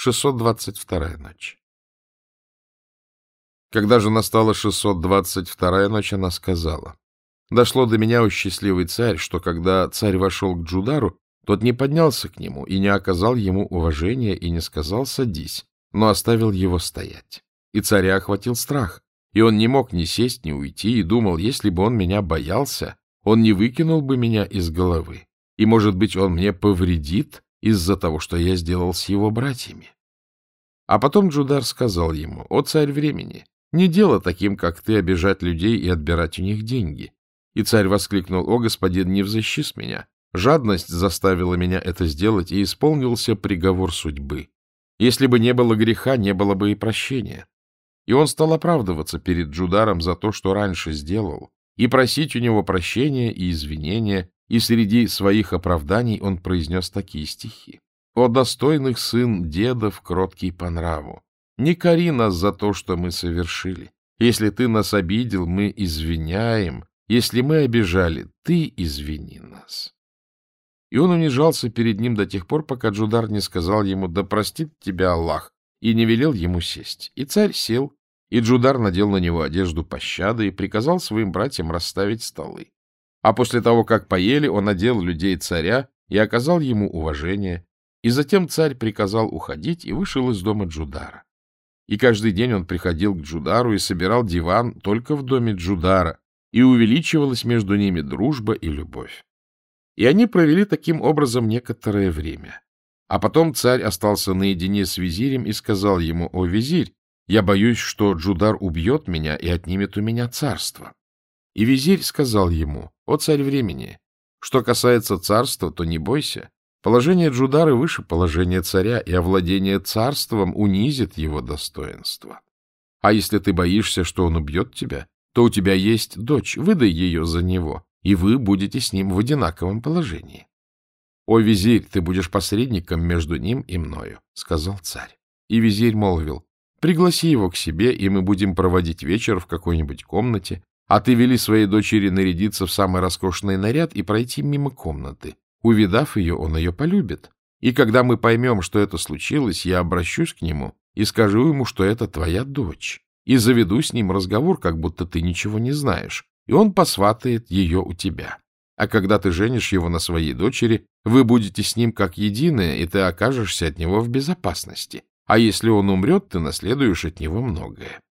622 ночь. Когда же настала 622 ночь, она сказала, «Дошло до меня, о счастливый царь, что когда царь вошел к Джудару, тот не поднялся к нему и не оказал ему уважения и не сказал «садись», но оставил его стоять. И царя охватил страх, и он не мог ни сесть, ни уйти, и думал, если бы он меня боялся, он не выкинул бы меня из головы, и, может быть, он мне повредит, из-за того, что я сделал с его братьями. А потом Джудар сказал ему, «О, царь времени, не дело таким, как ты, обижать людей и отбирать у них деньги». И царь воскликнул, «О, господин, не взыщи меня! Жадность заставила меня это сделать, и исполнился приговор судьбы. Если бы не было греха, не было бы и прощения». И он стал оправдываться перед Джударом за то, что раньше сделал, и просить у него прощения и извинения, и среди своих оправданий он произнес такие стихи. «О достойных сын дедов, кроткий по нраву! Не кори нас за то, что мы совершили. Если ты нас обидел, мы извиняем. Если мы обижали, ты извини нас». И он унижался перед ним до тех пор, пока Джудар не сказал ему «Да простит тебя Аллах!» и не велел ему сесть. И царь сел, и Джудар надел на него одежду пощады и приказал своим братьям расставить столы. А после того, как поели, он одел людей царя и оказал ему уважение, и затем царь приказал уходить и вышел из дома Джудара. И каждый день он приходил к Джудару и собирал диван только в доме Джудара, и увеличивалась между ними дружба и любовь. И они провели таким образом некоторое время. А потом царь остался наедине с визирем и сказал ему, «О, визирь, я боюсь, что Джудар убьет меня и отнимет у меня царство». И визирь сказал ему, «О царь времени, что касается царства, то не бойся. Положение Джудары выше положения царя, и овладение царством унизит его достоинство. А если ты боишься, что он убьет тебя, то у тебя есть дочь, выдай ее за него, и вы будете с ним в одинаковом положении. — О, визирь, ты будешь посредником между ним и мною, — сказал царь. И визирь молвил, — пригласи его к себе, и мы будем проводить вечер в какой-нибудь комнате, а ты вели своей дочери нарядиться в самый роскошный наряд и пройти мимо комнаты. Увидав ее, он ее полюбит. И когда мы поймем, что это случилось, я обращусь к нему и скажу ему, что это твоя дочь, и заведу с ним разговор, как будто ты ничего не знаешь, и он посватает ее у тебя. А когда ты женишь его на своей дочери, вы будете с ним как единое, и ты окажешься от него в безопасности. А если он умрет, ты наследуешь от него многое. —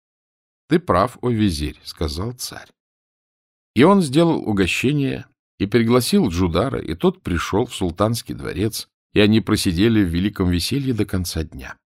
Ты прав, о визирь, — сказал царь. И он сделал угощение и пригласил Джудара, и тот пришел в султанский дворец, и они просидели в великом веселье до конца дня.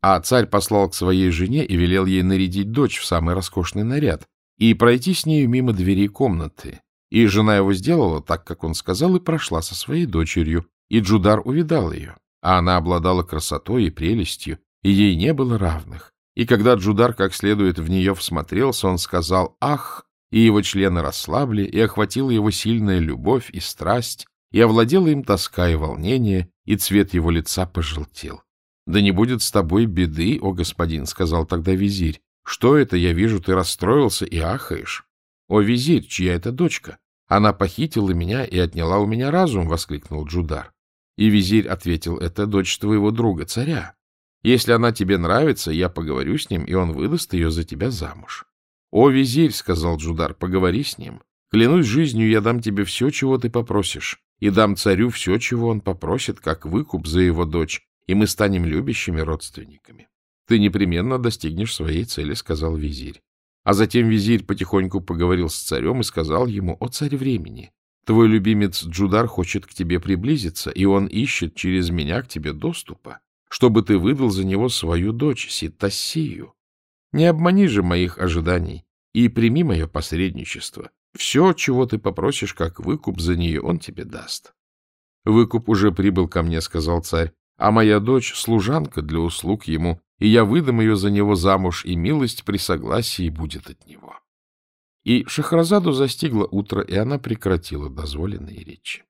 А царь послал к своей жене и велел ей нарядить дочь в самый роскошный наряд и пройти с нею мимо дверей комнаты. И жена его сделала так, как он сказал, и прошла со своей дочерью, и Джудар увидал ее, а она обладала красотой и прелестью, и ей не было равных. И когда Джудар как следует в нее всмотрелся, он сказал «Ах!» и его члены расслабли, и охватила его сильная любовь и страсть, и овладела им тоска и волнение, и цвет его лица пожелтел. — Да не будет с тобой беды, о господин, — сказал тогда визирь. — Что это, я вижу, ты расстроился и ахаешь? — О, визирь, чья это дочка? Она похитила меня и отняла у меня разум, — воскликнул Джудар. И визирь ответил, — это дочь твоего друга, царя. Если она тебе нравится, я поговорю с ним, и он выдаст ее за тебя замуж. — О, визирь, — сказал Джудар, — поговори с ним. Клянусь жизнью, я дам тебе все, чего ты попросишь, и дам царю все, чего он попросит, как выкуп за его дочь, и мы станем любящими родственниками. Ты непременно достигнешь своей цели, — сказал визирь. А затем визирь потихоньку поговорил с царем и сказал ему, — О, царь времени! Твой любимец Джудар хочет к тебе приблизиться, и он ищет через меня к тебе доступа чтобы ты выдал за него свою дочь, Ситасию. Не обмани же моих ожиданий и прими мое посредничество. Все, чего ты попросишь, как выкуп за нее, он тебе даст. — Выкуп уже прибыл ко мне, — сказал царь, — а моя дочь — служанка для услуг ему, и я выдам ее за него замуж, и милость при согласии будет от него. И Шахразаду застигло утро, и она прекратила дозволенные речи.